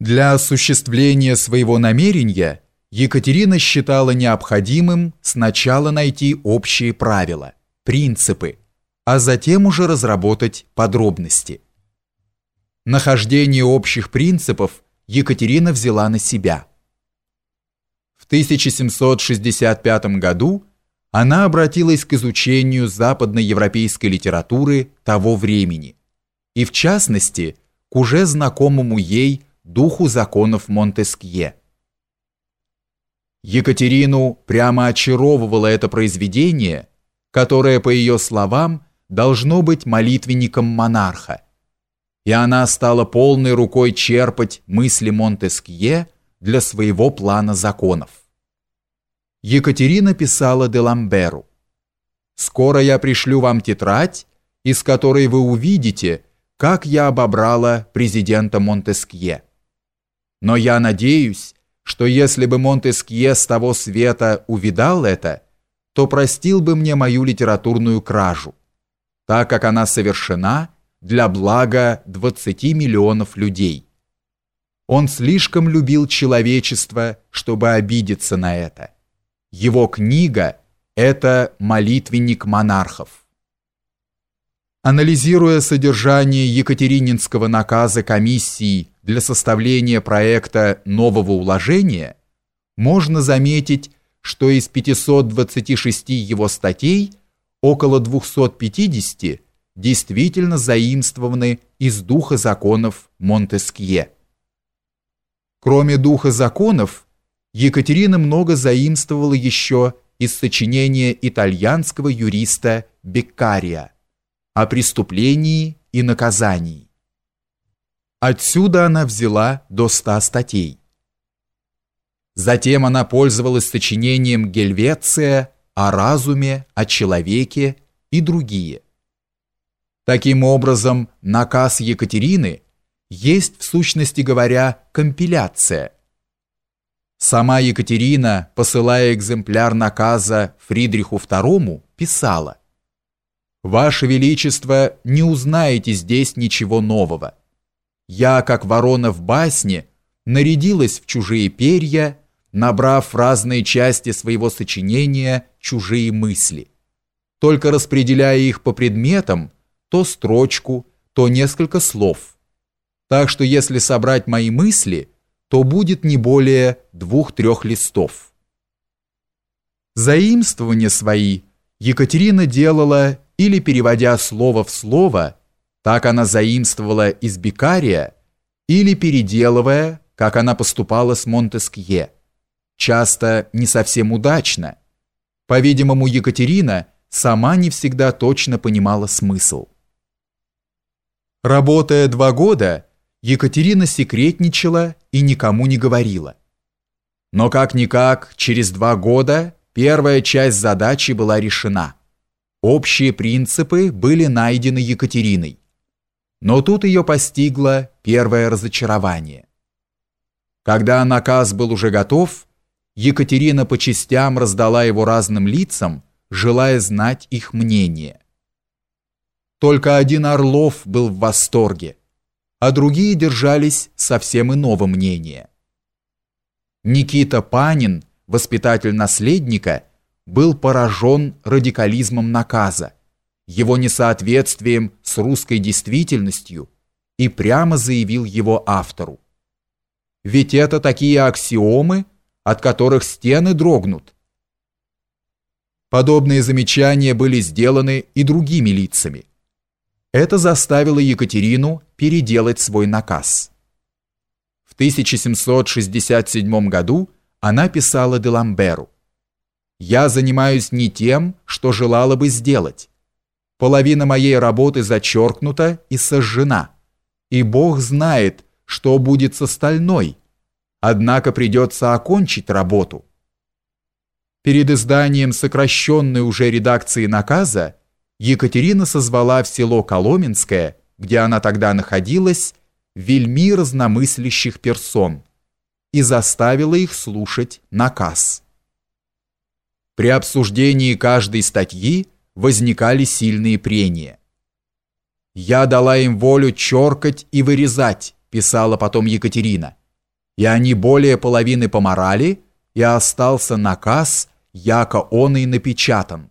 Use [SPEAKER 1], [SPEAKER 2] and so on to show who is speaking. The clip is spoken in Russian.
[SPEAKER 1] Для осуществления своего намерения Екатерина считала необходимым сначала найти общие правила, принципы, а затем уже разработать подробности. Нахождение общих принципов Екатерина взяла на себя. В 1765 году она обратилась к изучению западноевропейской литературы того времени и, в частности, к уже знакомому ей духу законов Монтескье. Екатерину прямо очаровывало это произведение, которое, по ее словам, должно быть молитвенником монарха, и она стала полной рукой черпать мысли Монтескье для своего плана законов. Екатерина писала де Ламберу, «Скоро я пришлю вам тетрадь, из которой вы увидите, как я обобрала президента Монтескье. Но я надеюсь, что если бы Монтескье с того света увидал это, то простил бы мне мою литературную кражу, так как она совершена для блага 20 миллионов людей. Он слишком любил человечество, чтобы обидеться на это. Его книга – это молитвенник монархов. Анализируя содержание Екатерининского наказа комиссии для составления проекта нового уложения, можно заметить, что из 526 его статей около 250 действительно заимствованы из духа законов Монтескье. Кроме духа законов, Екатерина много заимствовала еще из сочинения итальянского юриста Беккария о преступлении и наказании. Отсюда она взяла до ста статей. Затем она пользовалась сочинением Гельвеция о разуме, о человеке и другие. Таким образом, наказ Екатерины есть, в сущности говоря, компиляция. Сама Екатерина, посылая экземпляр наказа Фридриху II, писала «Ваше Величество, не узнаете здесь ничего нового. Я, как ворона в басне, нарядилась в чужие перья, набрав разные части своего сочинения чужие мысли. Только распределяя их по предметам, то строчку, то несколько слов. Так что если собрать мои мысли, то будет не более двух-трех листов. Заимствования свои Екатерина делала или переводя слово в слово, так она заимствовала из Бикария или переделывая, как она поступала с Монтескье, часто не совсем удачно. По-видимому, Екатерина сама не всегда точно понимала смысл. Работая два года, Екатерина секретничала и никому не говорила. Но как-никак, через два года первая часть задачи была решена. Общие принципы были найдены Екатериной. Но тут ее постигло первое разочарование. Когда наказ был уже готов, Екатерина по частям раздала его разным лицам, желая знать их мнение. Только один Орлов был в восторге, а другие держались совсем иного мнения. Никита Панин, воспитатель наследника, был поражен радикализмом наказа его несоответствием с русской действительностью и прямо заявил его автору. Ведь это такие аксиомы, от которых стены дрогнут. Подобные замечания были сделаны и другими лицами. Это заставило Екатерину переделать свой наказ. В 1767 году она писала Деламберу «Я занимаюсь не тем, что желала бы сделать, Половина моей работы зачеркнута и сожжена. И Бог знает, что будет с остальной. Однако придется окончить работу. Перед изданием сокращенной уже редакции наказа Екатерина созвала в село Коломенское, где она тогда находилась, вельми разномыслящих персон и заставила их слушать наказ. При обсуждении каждой статьи возникали сильные прения. «Я дала им волю черкать и вырезать», писала потом Екатерина, и они более половины поморали, и остался наказ, яко он и напечатан.